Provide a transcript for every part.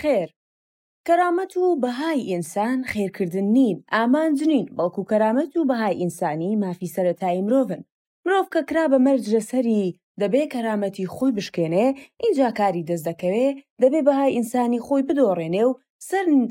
خێر، کەرامەت و بەهای ئینسان خێرکردن نین، ئامانج نین، بەڵکو کەرامەت و بەهای ئینسانی مافی سەرەتایی مرۆڤن. مرۆڤ کە کرا بە مەرج لەسەری، دەبێ کەرامەتی خۆی بشکێنێ، ئینجا کاری دەست دەکەوێ، دەبێ بەهای ئینسانی خۆی بدۆڕێنێ و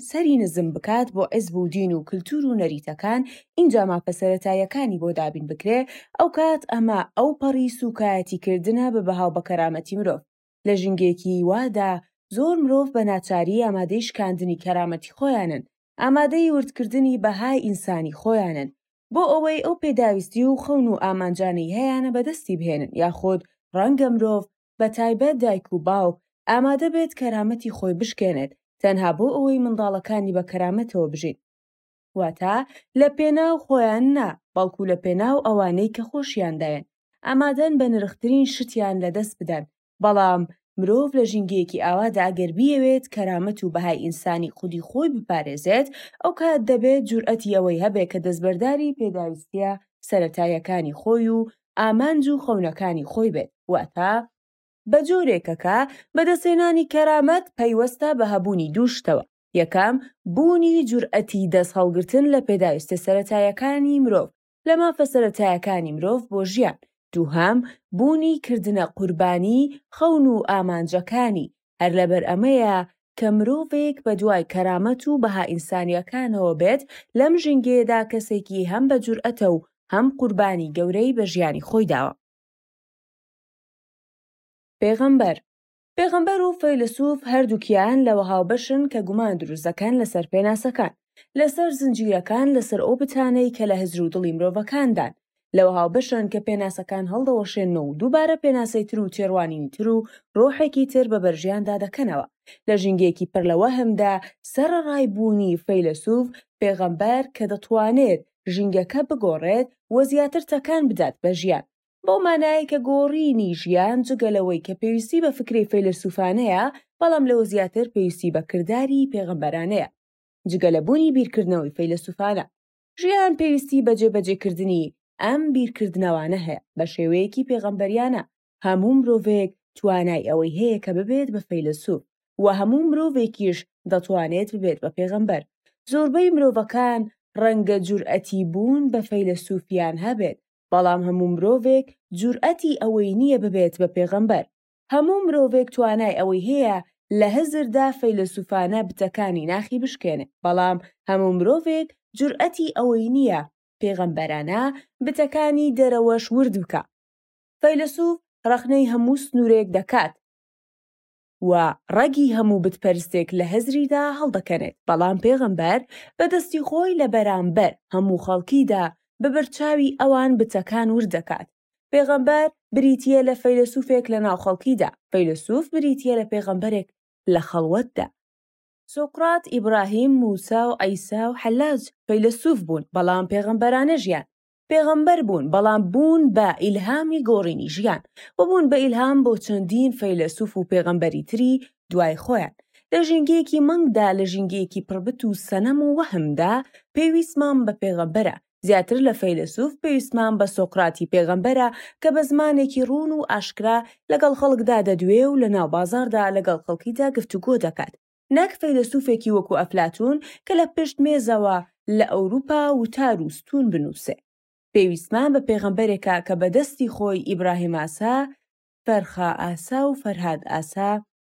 سەری نزم بکات بۆ حزب و دین و کلتور و نەریتەکان، ئینجا مافە سەرەتاییەکانی بۆ دابین بکرێ، ئەوکات ئەمە ئەوپەڕی سوکایەتیکردنە بە بەهاو بەکەرامەتی مرۆڤ. لە ژینگەیەکی وادا زۆر مرۆڤ بە ناچاری ئامادەی شکاندنی کەرامەتی خۆیانن، ئامادەی وردکردنی بەهای ئینسانی خۆیانن بۆ ئەوەی ئەو پێداویستی و خەون و ئامانجانەی هەیانە بەدەستی بهێنن یاخود ڕەنگە مرۆڤ بە تایبەت دایک و باوک ئامادە بێت کەرامەتی خۆی بشکێنێت تەنها بۆ ئەوەی منداڵەکانی بە کەرامەتەوە بژین. واتە لە پێناو خۆیان نا بەڵکو لە پێناو ئەوانەی کە خۆشیان دەوێن ئامادەن بە نرخترین شتیان لە دەست بدەن بەڵام مرۆڤ لە ژینگەیەکی ئاوادا ئەگەر بیەوێت کەرامەت و بەهای ئینسانی خودی خۆی بپارێزێت ئەو کات دەبێت جورئەتی ئەوەی هەبێ کە دەستبەرداری پێداویستیە سەرەتایەکانی خۆی و ئامانج و خەونەکانی خۆی بێت واتە بە جۆرێکە کە بەدەستهێنانی کەرامەت پەیوەستە بە هەبوونی دوو شتەوە یەکەم، بوونی جورئەتی دەستهەڵگرتن لە پێداویستە سەرەتایەکانی مرۆڤ، لە مافە سەرەتایەکانی مرۆڤ بۆ ژیان، دووهەم، بوونی کردنە قوربانی خەون و ئامانجەکانی، هەر لەبەر ئەمەیە کە مرۆڤێک بەدوای کەرامەت و بەها ئینسانیەکانەوە بێت، لەم ژینگەیەدا کەسێکی هەم بە جورئەتە و هەم قوربانی گەورەی بە ژیانی خۆی داوە. پێغەمبەر، پێغەمبەر و فەیلەسوف هەردووکیان لەوە هاوبەشن کە گومان دروست دەکەن لەسەر پێناسەکان، لەسەر زنجیرەکان، لەسەر ئەو بتانەی کە لە هزر و دڵی مرۆڤەکاندان، لەوە هاوبەشن کە پێناسەکان هەڵدەوەشێن و دووبارە پێناسەی تر و تێڕوانینی تر و ڕۆحێکی تر بە بەرژیاندا دەکەنەوە. لە ژینگەیەکی پڕ لە وەهمدا، سەرەڕای بوونی فەیلەسوف، پێغەمبەر کە دەتوانێت ژینگەکە بگۆڕێت و زیاتر تەکان بدات بە ژیان، بەو مانایە کە گۆڕینی ژیان جگە لەوەی کە پێویستی بە فکرەی فەیلەسوفانەیە، بەڵام لەوە زیاتر پێویستی بە کرداری پێغەمبەرانەیە. جگە لە بوونی بیرکردنەوەی فەیلەسوفانە، ژیان پێویستی بە جێبەجێکردنی ئەم بیرکردنەوانە هەیە، بە شێوەیەکی پێغەمبەریانە، هەموو مرۆڤێک توانای ئەوەی هەیە کە ببێت بە فەیلەسوف، وە هەموو مرۆڤێکیش دەتوانێت ببێت بە پێغەمبەر. زۆربەی مرۆڤەکان ڕەنگە جورئەتی بوون بە فەیلەسوفیان هەبێت، بەڵام هەموو مرۆڤێک جورئەتی ئەوەی نییە ببێت بە پێغەمبەر، هەموو مرۆڤێک توانای ئەوەی هەیە لە هزردا فەیلەسوفانە بتەکانی ناخی بشکێنێ، بەڵام هەموو مرۆڤێک جورئەتی ئەوەی نییە پێغەمبەرانە بتەکانی دەرەوەش ورد بکا. فەیلەسوف ڕەخنەی هەموو سنوورێک دەکات. و ڕەگی هەموو بتپەرستێک لە هزریدا هەڵدەکەنێت، بەڵام پێغەمبەر بە دەستی خۆی لە بەرامبەر هەموو خەڵکیدا بە بەرچاوی ئەوان بتەکان ورد دەکات. پێغەمبەر بریتییە لە فەیلەسوفێک لە ناو خەڵکیدا، فەیلەسوف بریتییە لە پێغەمبەرێک لە خەڵوەتدا. سوقرات، ئیبراهیم، موسا و عیسا و حەلاج فەیلەسوف بوون، بەڵام پێغەمبەرانە ژیان. پێغەمبەر بوون بەڵام بوون بە ئیلهامی گۆڕینی ژیان و بوون بە ئیلهام بۆ چەندین فەیلەسوف و پێغەمبەری تری دوای خۆیان لە ژینگەیەکی مەنگدا لە ژینگەیەکی پڕبت و سەنەم و وەهمدا پێویستمان بە پێغەمبەرە زیاتر لە فەیلەسوف پێویستمان بە سۆقراتی پێغەمبەرە کە بە زمانێکی ڕوون و ئاشکرا لەگەڵ خەڵکدا دەدوێ و لە ناو بازاردا لەگەڵ خەڵکیدا گفتوگۆ دەکات نەک فەیلەسوفێکی وەکو ئەفلاتون کە لە پشت مێزەوە لە ئەوروپا وتار و ستون بنوسێ. پێویستمان بە پێغەمبەرێکە کە بە دەستی خۆی ئیبراهیم ئاسا، فەرخا ئاسا و فەرهاد ئاسا،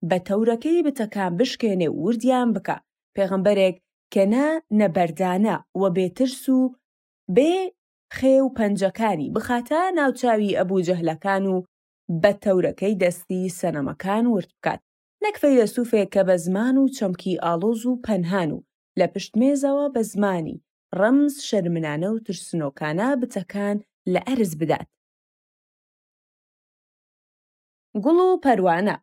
بە تەورەکەی بتەکان بشکێنێ و وردیان بکا، پێغەمبەرێک کە نە نە بەردانە و بێ ترس و بێ خێ و پەنجەکانی بخاتە ناوچاوی ئەبو جەهلەکان و بە تەورەکەی دەستی سەنەمەکان ورد بکات. نەک فەیلەسوفێک کە بە زمان و چەمکی ئاڵۆز و پەنهان و لە پشت مێزەوە بە زمانی، ڕەمز، شەرمنانە و ترسنۆکانە بتەکان لە ئەرز بدات. گوڵ و پەروانە،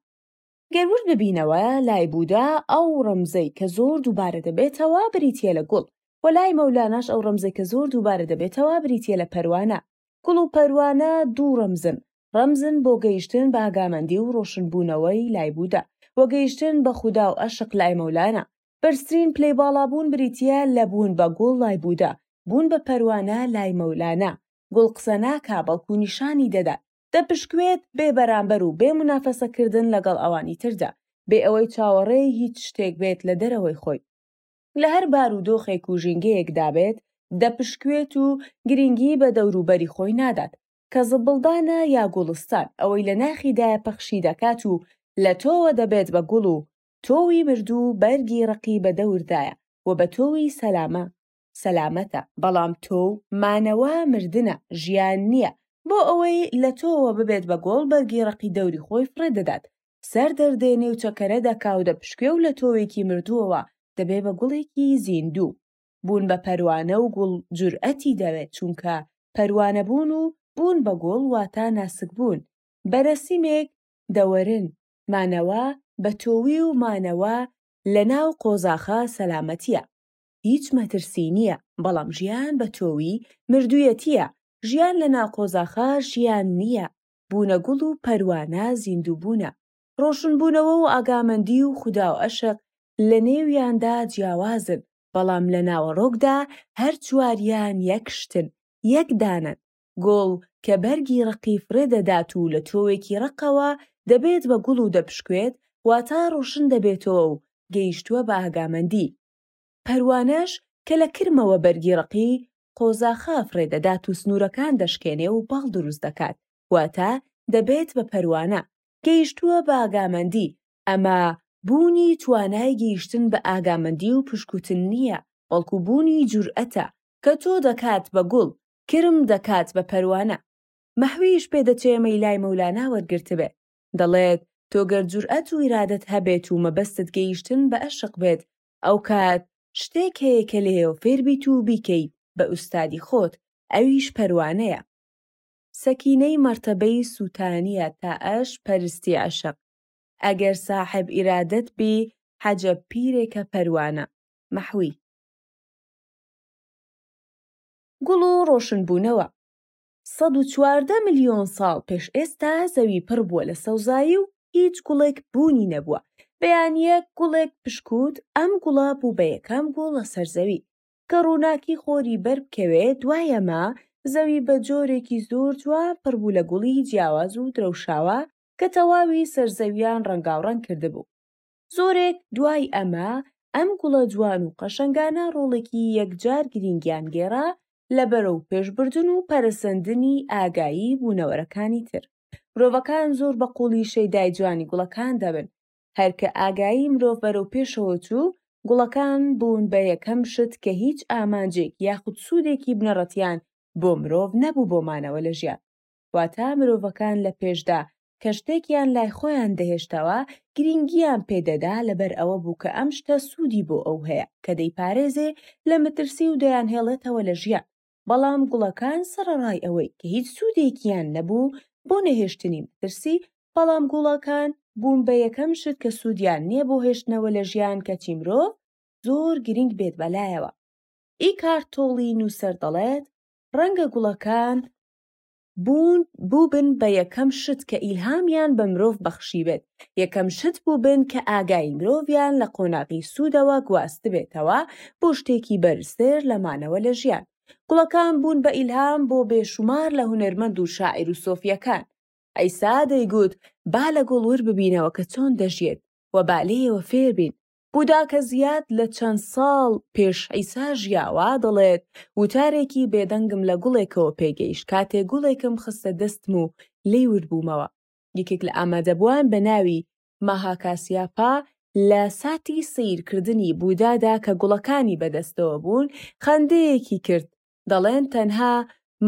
گەر ورد ببینەوە، لای بودا ئەو ڕەمزەی کە زۆر دووبارە دەبێتەوە بریتییە لە گوڵ، وە لای مەولاناش ئەو ڕەمزەی کە زۆر دووبارە دەبێتەوە بریتییە لە پەروانە. گوڵ و پەروانە دوو ڕەمزن، ڕەمزن بۆ گەیشتن بە ئاگامەندی و ڕۆشنبوونەوەی لای بودا و گەیشتن بە خودا و ئەشق لای مەولانا. بەرزترین پلەی باڵابوون بریتییە لە بوون بە گوڵ لای بودا، بوون بە پەروانە لای مەولانا. گوڵ قسە ناکا بەڵکو نیشانی دەدات، دەپشکوێت، بێ بەرامبەر و بێ مونافەسەکردن لەگەڵ ئەوانی تردا، بێ ئەوەی چاوەڕێی هیچ شتێک بێت لە دەرەوەی خۆی. لە هەر بارودۆخێک و ژینگەیەکدا بێت، دەپشکوێت و گرینگی بە دەوروبەری خۆی نادات، کە زبڵدانە یا گوڵستان، ئەوەی لە ناخیدایە پەخشی دەکات و لە تۆوە دەبێت بە گوڵ و تۆوی مردوو بەرگی ڕەقی بە دەوردایە و بە تۆوی سەلامە سەلامەتە، بەڵام تۆو، مانەوە، مردنە، ژیان نییە، بۆ ئەوەی لە تۆوە ببێت بە گوڵ بەرگی ڕەقی دەوری خۆی فڕێ دەدات، سەر دەردێنێ و چەکەرە دەکا و دەپشکوێ و لە تۆوێکی مردووەوە دەبێ بە گوڵێکی زیندوو. بوون بە پەروانە و گوڵ جورئەتی دەوێت چونکە پەروانەبوون و بوون بە گوڵ واتا ناسکبوون بە نەسیمێک دەوەرن مانەوە بە تۆوی و مانەوە لە ناو قۆزاخە سەلامەتیە هیچ مەترسی نیە بەڵام ژیان بە تۆوی مردویەتیە ژیان لە ناو قۆزاخە ژیان نیە بوونە گوڵ و پەروانە زیندووبوونە ڕۆشنبوونەوە و ئاگامەندی و خودا و ئەشق لە نێویاندا جیاوازن، بەڵام لە ناوەڕۆکدا هەر چواریان یەک شتن، یەک دانەن، گوڵ کە بەرگی ڕەقی فڕێ دەدات و لە تۆوێکی ڕەقەوە دەبێت بە گوڵ و دەپشکوێت، واتا ڕۆشن دەبێتەوە و گەیشتووە بە ئاگامەندی. پەروانەش کە لە کرمەوە بەرگی ڕەقی، قۆزاخا، فڕێ دەدات و سنوورەکان دەشکێنێ و باڵ دروست دەکات، واتە دەبێت بە پەروانە، گەیشتووە بە ئاگامەندی، ئەمە بوونی توانای گەیشتن بە ئاگامەندی و پشکوتن نییە، بەڵکو بوونی جورئەتە، کە تۆ دەکات بە گوڵ، کرم دەکات بە پەروانە. مەحویش پێ دەچێ ئەمەی لای مەولانا وەرگرتبێ، دەڵێت، تۆ گەر جورئەت و ئیرادەت هەبێت و مەبەستت گەیشتن بە ئەشق بێت، ئەوکات شتێک هەیە کە لێیەوە فێربیت و بیکەیت بە ئوستادی خۆت ئەویش پەروانەیە سەکینەی مەرتەبەی سوتانیە تا ئەش پەرستی عەشق ئەگەر ساحێب ئیرادەت بی حەجەب پیرێکە پەروانە مەحوی گوڵ و ڕۆشنبونەوە سەد و چواردە ملیۆن ساڵ پێش ئێستا زەوی پڕ بووە لە سەوزایی و هیچ گوڵێک بوونی نەبووە، بەیانییەک گوڵێک پشکووت، ئەم گوڵە بوو بە یەکەم گوڵ لەسەر زەوی. کە ڕووناکی خۆری بەر بکەوێ، دوای ئەمە زەوی بە جۆرێکی زۆر جوان پڕ بوو لە گوڵی جیاواز و درەوشاوە کە تەواوی سەر زەوییان ڕەنگاوڕەنگ کردبوو. زۆرێک دوای ئەمە ئەم گوڵە جوان و قەشەنگانە ڕۆڵێکی یەکجار گرینگیان گێڕا لە بەرەو پێشبردن و پەرەسەندنی ئاگایی بوونەوەرەکانی تر مرۆڤەکان زۆر بە قوڵی شەیدای جوانی گوڵەکان دەبن هەرکە ئاگایی مرۆڤ بەرەو پێشەوە چوو گوڵەکان بوون بە یەکەم شت کە هیچ ئامانجێک یاخود سوودێکی بنەڕەتیان بۆ مرۆڤ نەبوو بۆ مانەوە لە ژیان واتا مرۆڤەکان لە پێشدا کە شتێکیان لای خۆیان دەهێشتەوە گرینگییان پێ دەدا لەبەر ئەوە بوو کە ئەم شتە سوودی بۆ ئەو هەیە کە دەیپارێزێ لە مەترسی و دەیانهێڵێتەوە لە ژیان بەڵام گوڵەکان سەڕەڕای ئەوەی کە هیچ سوودێکیان نەبوو بۆ نەهێشتنی مەترسی بەڵام گوڵەکان بوون بە یەکەم شت کە سوودیان نییە بۆ هێشتنەوە لە ژیان کەچی مرۆڤ زۆر گرینگ بێت بەلایەوە. ئیکارت تۆڵی نووسەر دەڵێت، ڕەنگە گوڵەکان بوون بووبن بە یەکەم شت کە ئیلهامیان بە مرۆڤ بەخشیبێت، یەکەم شت بووبن کە ئاگایی مرۆڤیان لە قۆناغی سوودەوە گواستبێتەوە بۆ شتێکی بەرزتر لە مانەوە لە ژیان. گوڵەکان بوون بە ئیلهام بۆ بێشومار لە هونەرمەند و شاعیر و سۆفییەکان. عیسا دەیگوت، با لە گوڵ ورببینەوە کە چۆن دەژیێت، وە با لێیەوە فێربین، بودا کە زیاد لە چەند ساڵ پێش عیسا ژیاوە دەڵێت وتارێکی بێدەنگم لە گوڵێکەوە پێگەیشت کاتێ گوڵێکم خستە دەستم و لی وردبوومەوە یەکێک لە ئامادەبووان بە ناوی ماهاکاسیاپا لە ساتی سیرکردنی بودادا کە گوڵەکانی بەدەستەوە بوون خەندەیەکی کرد دەڵێن تەنها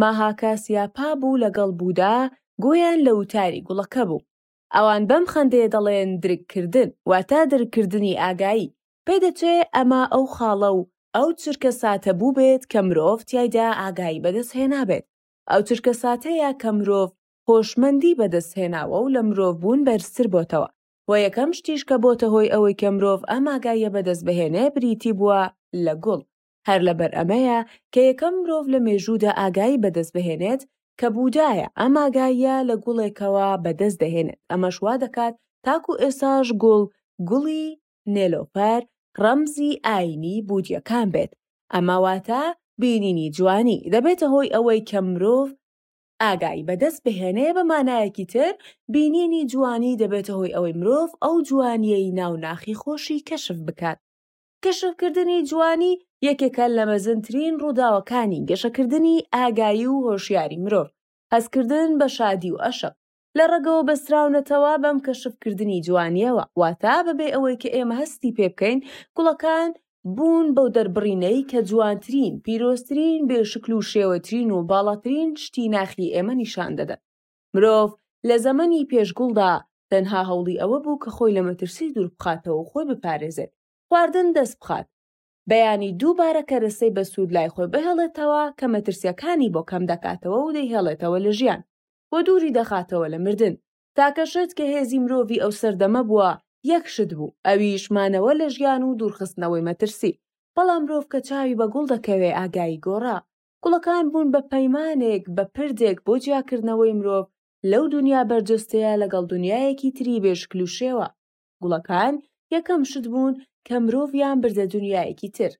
ماهاکاسیاپا بوو لەگەڵ بودا گویان لە وتاری گوڵەکە بوو ئەوان بەم خەندەیە دەڵێن درککردن، واتە درککردنی ئاگایی. پێدەچێ ئەمە ئەو خاڵە و ئەو چرکەساتە بووبێت کە مرۆڤ تیایدا ئاگایی بەدەست هێنابێت، ئەو چرکەساتەیە کە مرۆڤ هۆشمەندی بەدەست هێناوە و لە مرۆڤبوون بەرزتر بۆتەوە و یەکەم شتیش کە بۆتە هۆی ئەوەی کە مرۆڤ ئەم ئاگاییە بەدەست بهێنێ بریتی بووە لە گوڵ. هەر لەبەر ئەمەیە کە یەکەم مرۆڤ لە مێژوودا ئاگایی بەدەست بهێنێت کە بوودایە، ئەم ئاگاییە لە گوڵێکەوە بەدەست دەهێنێت، ئەمەش وا دەکات تاکوو ئێستاش گوڵ، گوڵی نێلۆفەر، ڕەمزی ئایینی بوودییەکان بێت، ئەمە واتە بینینی جوانی، دەبێتە هۆی ئەوەی کە مرۆڤ ئاگایی بەدەست بهێنێ، بە مانایەکی تر بینینی جوانی دەبێتە هۆی ئەوەی مرۆڤ ئەو جوانییەی ناو ناخی خۆشی کەشف بکات. کەشفکردنی جوانی یەکێکە لە مەزنترین ڕووداوەکانی گەشەکردنی ئاگایی و هۆشیاری مرۆڤ هەستکردن بە شادی و ئەشق لە ڕەگەوە بەستراونەتەوە بەم کەشفکردنی جوانیەوە واتا بەبێ ئەوەی کە ئێمە هەستی پێ بکەین گوڵەکان بوون بەو دەربڕینەی کە جوانترین پیرۆزترین بێشکل و شێوەترین و باڵاترین شتی ناخی ئێمە نیشان دەدەن. مرۆڤ لە زەمەنی پێش گوڵدا تەنها هەوڵی ئەوە بوو کە خۆی لە مەترسی دوور بخاتەوە و خۆی بپارێزێت، خواردن دەست بخات، بەیانی دووبارە کەرەستەی بەسوود لای خۆی بهێڵێتەوە کە مەترسییەکانی بۆ کەم دەکاتەوە و دەیهێڵێتەوە لە ژیان و دووری دەخاتەوە لە مردن. تاکە شت کە هێزی مرۆڤی ئەو سەردەمە بووە یەک شت بوو، ئەویش مانەوە لە ژیان و دوورخستنەوەی مەترسی، بەڵام مرۆڤ کە چاوی بە گوڵ دەکەوێ ئاگایی گۆڕا، گوڵەکان بوون بە پەیمانێک، بە پردێک بۆ جیاکردنەوەی مرۆڤ لەو دونیا بەرجەستەیە لەگەڵ دونیایەکی تری بێ شکل و شێوە. گوڵەکان یەکەم شت بوون کە مرۆڤیان بردە دونیایەکی تر،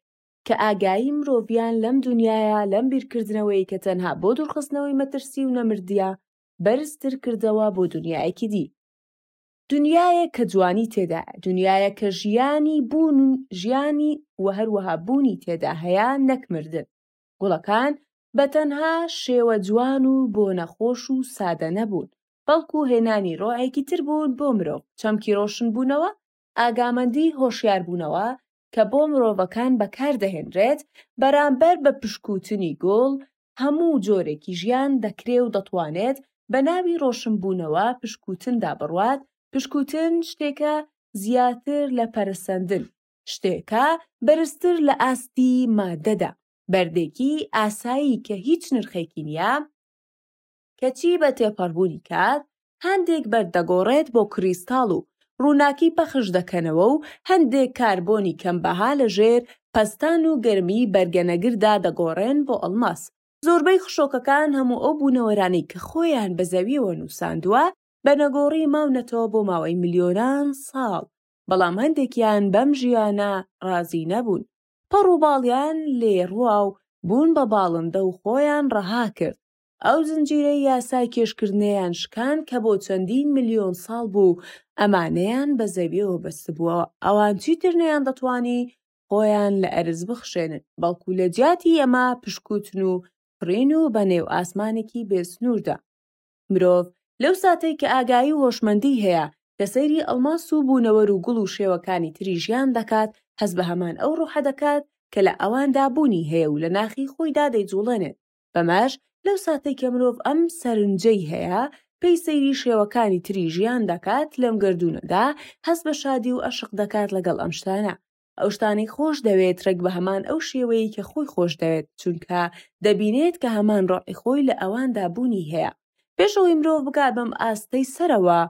کە ئاگایی مرۆڤیان لەم دونیایە لەم بیرکردنەوەی کە تەنها بۆ دوورخستنەوەی مەترسی و نەمردییە، بەرزتر کردەوە بۆ دونیایەکی دی. دنیایەک کە جوانی تێدایە، دنیایەک کە ژیانی بوون و ژیانی و هەروەها بوونی تێدا هەیە نەک مردن. گوڵەکان بە تەنها شێوە جوان و بۆنە خۆش و سادە نەبوون، بەڵکو هێنانی ڕۆعێکی تر بوون بۆ مرۆڤ، چەمکی ڕۆشنبوونەوە، ئاگامەندی، هۆشیاربوونەوە، کە بۆ مرۆڤەکان بەکاردەهێنرێت بەرامبەر بە پشکوتنی گوڵ، هەموو جۆرێکی ژیان دەکرێ و دەتوانێت بە ناوی ڕۆشنبوونەوە پشکوتندا بڕوات، پشکوتن شتێکە زیاتر لە پەرەسەندن، شتێکە بەرزتر لە ئاستی ماددەدا، بەردێکی ئاسایی کە هیچ نرخێکی نییە، کەچی بە تێپەڕبوونی کات هەندێک بەرد دەگۆڕێت بۆ کریستاڵ و ڕووناکی پەخش دەکەنەوە و هەندێک کاربۆنی کەمبەها لە ژێر پەستان و گەرمیی بەرگەنەگردا دەگۆڕێن بۆ ئەڵماس. زۆربەی خشۆکەکان هەموو ئەو بوونەوەرانەی کە خۆیان بە زەوییەوە نووساندووە بە نەگۆڕی ماونەتەوە بۆ ماوەی ملیۆنان ساڵ، بەڵام هەندێکیان بەم ژیانە ڕازی نەبوون، پەڕ و باڵیان لێ ڕوا و بوون بە باڵندە و خۆیان ڕەها کرد. ئەو زنجیرەی یاسای کێشکردنەیان شکان کە بۆ چەندین ملیۆن ساڵ بوو ئەمانەیان بە زەویەوە بەستبووەوە ئەوان چیتر نەیان دەتوانی خۆیان لە ئەرز بخشێنن بەڵکو لە جیاتی ئەمە پشکوتن و فڕین و بە نێو ئاسمانێکی بێسنووردا مرۆڤ لەو ساتەی کە ئاگایی و هۆشمەندی هەیە کە سەیری ئەڵماس و بوونەوەر و گوڵ و شێوەکانی تری ژیان دەکات هەست بە هەمان ئەو ڕوحە دەکات کە لە ئەواندا بوونی هەیە و لە ناخی خۆیدا دەیجوڵێنێت بەمەش لەو ساتەی کە مرۆڤ ئەم سەرنجەی هەیە پێی سەیری شێوەکانی تری ژیان دەکات لەم گەردوونەدا هەست بە شادی و ئەشق دەکات لەگەڵ ئەم شتانە ئەو شتانەی خۆش دەوێت ڕێک بە هەمان ئەو شێوەیە کە خۆی خۆش دەوێت چونکە دەبینێت کە هەمان ڕۆحی خۆی لە ئەواندا بوونی هەیە پێش ئەوەی مرۆڤ بگات بەم ئاستەی سەرەوە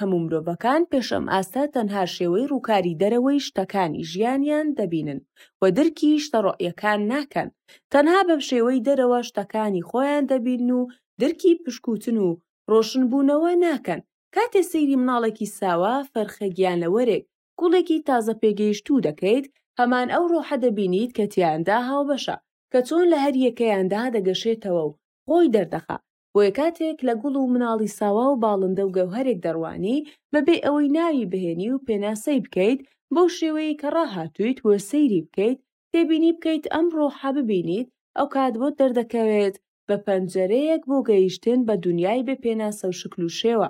هەموو مرۆڤەکان پێش ئەم ئاستە تەنها شێوەی ڕووکاری دەرەوەی شتەکانی ژیانیان دەبینن و درکی شتە ڕۆئیەکان ناکەن، تەنها بە شێوەی دەرەوە شتەکانی خۆیان دەبینن و درکی پشکوتن و ڕۆشنبوونەوە ناکەن، کاتێ سەیری مناڵێکی ساوا، فەرخە گیانلەوەرێک، گوڵێکی تازە پێگەیشتوو دەکەیت، هەمان ئەو ڕۆحە دەبینیت کە تیایاندا هاوبەشە، کە چۆن لە هەریەکەیاندا دەگەشێتەوە و خۆی دەردەخا، بۆیە کاتێک لە گوڵ و مناڵی ساوا و باڵندە و گەوهەرێک دەڕوانی، بەبێ ئەوەی ناوی بهێنی و پێناسەی بکەیت، بەو شێوەیەی کە ڕاهاتوویت و سەیری بکەیت، تێبینی بکەیت ئەم ڕۆحە ببینیت، ئەوکات بۆت دەردەکەوێت بە پەنجەرەیەک بۆ گەیشتن بە دونیای بێ پێناسە و شکل و شێوە.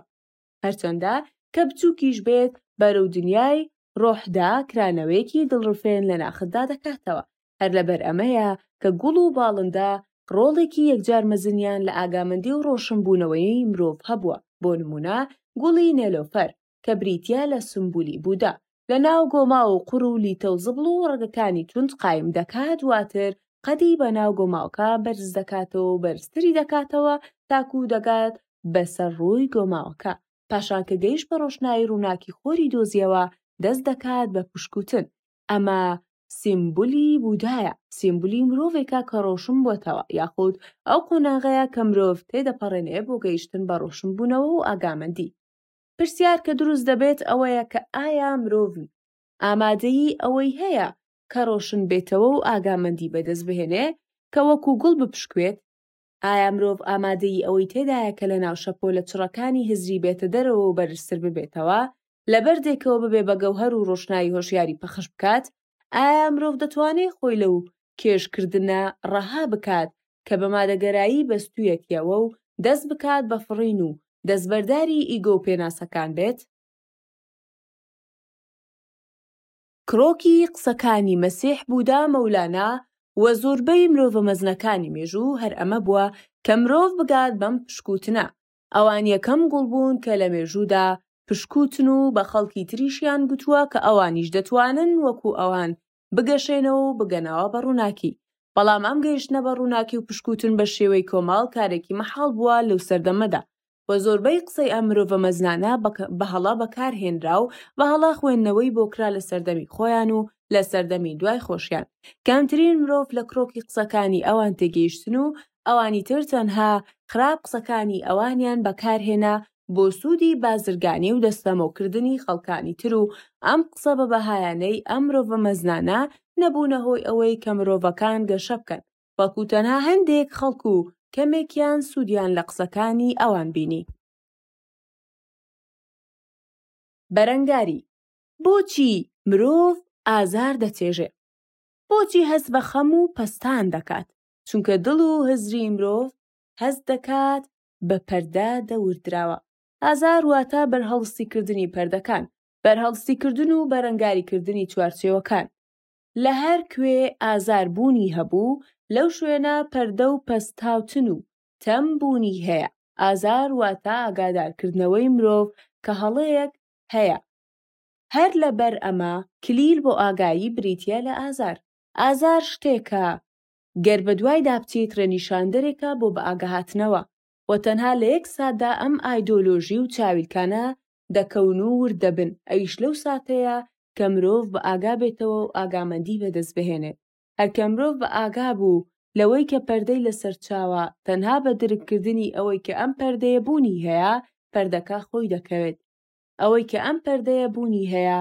هەرچەندە کە بچووکیش بێت بەرەو دنیای ڕۆحدا کرانەوەیەکی دڵڕفێن لە ناختدا دەکاتەوە، هەر لەبەر ئەمەیە کە گوڵ و باڵندە ڕۆڵێکی یەکجار مەزنیان لە ئاگامەندی و ڕۆشنبوونەوەی مرۆڤ هەبووە، بۆ نموونە گوڵی نێلۆفەر کە بریتییە لە سومبولی بودا، لە ناو گۆماو و قوڕ و لیتە و زبڵ و ڕەگەکانی توند قایم دەکا دواتر قەدی بە ناو گۆماوکە بەرز دەکاتەوە و بەرزتری دەکاتەوە تاکوو دەگات بە سەر ڕووی گۆماوەکە پاشان کە گەیشت بە ڕۆشنایی ڕووناکی خۆری دۆزیەوە دەست دەکات بە پشکوتن ئەمە سیمبولی بوودایە سیمبولی مرۆڤێکە کە ڕۆشن بووتەوە یاخود ئەو قۆناغەیە کە مرۆڤ تێدەپەڕێنێ بۆ گەیشتن بە ڕۆشنبوونەوە و ئاگامەندی پرسیار کە دروست دەبێت ئەوەیە کە ئایا مرۆڤ ئامادەیی ئەوەی هەیە کە ڕۆشن بێتەوە و ئاگامەندی بەدەست بهێنێ کە وەکوو گوڵ بپشکوێت؟ ئایا مرۆڤ ئامادەیی ئەوەی تێدایە کە لە ناو شەپۆلە چڕەکانی هزری بێتە دەرەوە و بەرزتر ببێتەوە، لە بەردێکەوە ببێ بە گەوهەر و ڕۆشنایی هۆشیاری پەخش بکات ئایا مرۆڤ دەتوانێ خۆی لەو کێش کردنە ڕەها بکات کە بە مادەگەرایی بەستوویەتیەوە و دەست بکات بە فڕین و دەستبەرداری ئیگۆ و پێناسەکان بێت؟ کرۆکی قسەکانی مەسیح بودا مەولانا و زۆربەی مرۆڤە مەزنەکانی مێژوو هەر ئەمە بووە کە مرۆڤ بگات بەم پشکووتنە ئەوان یەکەم گوڵ بوون کە لە مێژوودا پشکووتن و بە خەڵکی تریشیان گوتووە کە ئەوانیش دەتوانن وەکوو ئەوان بگەشێنەوە و بگەنەوە بە ڕووناکی. بەڵام ئەم گەیشتنە بە ڕووناکی و پشکووتن بە شێوەی کۆمەڵ کارێکی مەحاڵ بووە لەو سەردەمەدا و زۆربەی قسەی ئەم مرۆڤە مەزنانە بە هەڵە بەکار هێنرا و بە هەڵە خوێندنەوەی بۆ کرا لە سەردەمی خۆیان و لە سەردەمی دوای خۆشیان. کەمترین مرۆڤ لە کڕۆکی قسەکانی ئەوان تێگەیشتن و ئەوانی تر تەنها خراپ قسەکانی ئەوانیان بەکارهێنا بۆ سوودی بازرگانی و دەستەمۆکردنی خەڵکانی تر و ئەم قسە بە بەهایانەی ئەم مرۆڤە مەزنانە نەبوونە هۆی ئەوەی کە مرۆڤەکان گەشە بکەن بەڵکو تەنها هەندێک خەڵک و کەمێکیان سوودیان لە قسەکانی ئەوان بینی. بەرەنگاری، بۆچی مرۆڤ ئازار دەچێژێ؟ بۆچی هەست بە خەم و پەستان دەکات؟ چونکە دڵ و هزری مرۆڤ هەست دەکات بە پەردە دەوردراوە. ئازار واتا بەرهەڵستیکردنی پەردەکان، بەرهەڵستیکردن و بەرەنگاریکردنی چوارچێوەکان. لە هەر کوێ ئازار بوونی هەبوو، لەو شوێنە پەردە و پەستهاوتن و تەم بوونی هەیە. ئازار واتا ئاگادارکردنەوەی مرۆڤ کە هەڵەیەک هەیە. هەر لەبەر ئەمە کلیل بۆ ئاگایی بریتییە لە ئازار. ئازار شتێکە گەر بەدوایدا بچیت رێنیشاندەرێکە بۆ بەئاگاهاتنەوە و تەنها لە یەک ساتدا ئەم ئایدۆلۆژی و چاویلکانە دەکەون و ورد دەبن ئەویش لەو ساتەیە کە مرۆڤ بەئاگا بێتەوە و ئاگامەندی بەدەست بهێنێت هەرکە مرۆڤ بەئاگا بوو لەوەی کە پەردەی لەسەر چاوە تەنها بە درک کردنی ئەوەی کە ئەم پەردەیە بوونی هەیە پەردەکە خۆی دەکەوێت ئەوەی کە ئەم پەردەیە بوونی هەیە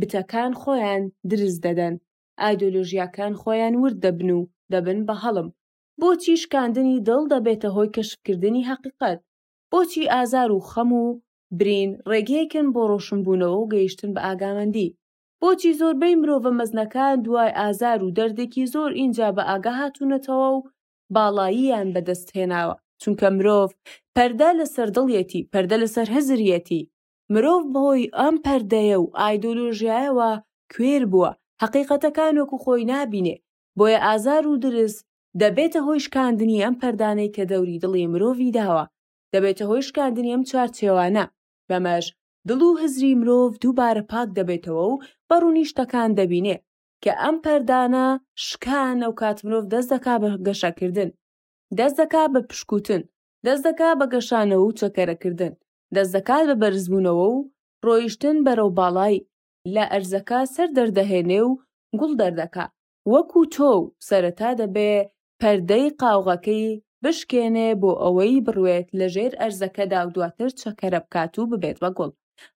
بتەکان خۆیان درز دەدەن ئایدۆلۆژیاکان خۆیان ورد دەبن و دەبن بە هەڵم، بۆچی شکاندنی دڵ دەبێتە هۆی کەشفکردنی هەقیقەت، بۆچی ئازار و خەم و برین ڕێگەیەکن بۆ ڕۆشنبوونەوە و گەیشتن بە ئاگامەندی، بۆچی زۆربەی مرۆڤە مەزنەکان دوای ئازار و دەردێکی زۆر ئینجا بە ئاگا هاتوونەتەوە و باڵاییان بەدەست هێناوە. چونکە مرۆڤ پەردە لەسەر دڵیەتی، پەردە لەسەر هزریەتی، مرۆڤ بەهۆی ئەم پەردەیە و ئایدۆلۆژیایەوە کوێر بووە، هەقیقەتەکان وەکو خۆی نابینێ، بۆیە ئازار و درز دەبێتە هۆی شکاندنی ئەم پەردانەی کە دەوری دڵی مرۆڤی داوە، دەبێتە هۆی شکاندنی ئەم چوارچێوانە، بەمەش دڵ و هزری مرۆڤ دووبارە پاک دەبێتەوە و بە ڕوونی شتەکان دەبینێ، کە ئەم پەردانە شکان ئەوکات مرۆڤ دەست دەکا بە گەشەکردن، دەست دەکا بە پشکووتن، دەست دەکات بە گەشانەوە و چەکەرەکردن، دەست دەکات بە بەرزبوونەوە و ڕۆیشتن بەرەو باڵای، لە ئەرزەکە سەر دەردەهێنێ و گوڵ دەردەکا وەکو تۆ و سەرەتا دەبێ پەردەی قاوغەکەی بشکێنێ بۆ ئەوەی بڕوێت لە ژێر ئەرزەکەدا و دواتر چەکەرە بکات و ببێت بە گوڵ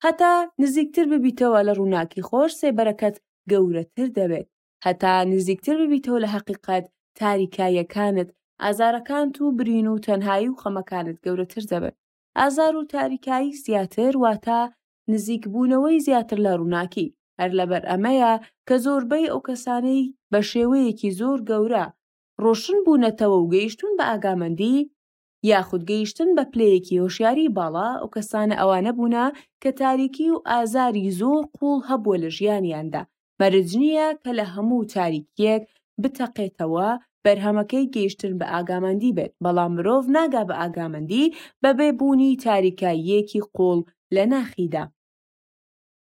هەتا نزیکتر ببیتەوە لە ڕووناکی خۆر سێبەرەکەت گەورەتر دەبێت هەتا نزیکتر ببیتەوە لە هەقیقەت، تاریکاییەکانت، ئازارەکانت و برین و تەنهایی و خەمەکانت گەورەتر دەبن. ئازار و تاریکایی زیاتر واتە نزیکبوونەوەی زیاتر لە ڕووناکی. هەر لەبەر ئەمەیە کە زۆربەی ئەو کەسانەی بە شێوەیەکی زۆر گەورە ڕۆشن بوونەتەوە و گەیشتوون بە ئاگامەندی، یاخود گەیشتن بە پلەیەکی هۆشیاری باڵا ئەوکەسانە ئەوانە بوونە کە تاریکی و ئازاری زۆر قوڵ هەبووە لە ژیانیاندا مەرج نییە کە لە هەموو تاریکیەک بتەقێتەوە بەرهەمەکەی گەیشتن بە ئاگامەندی بێت بەڵام مرۆڤ ناگا بە ئاگامەندی بەبێ بوونی تاریکاییەکی قوڵ لە ناخیدا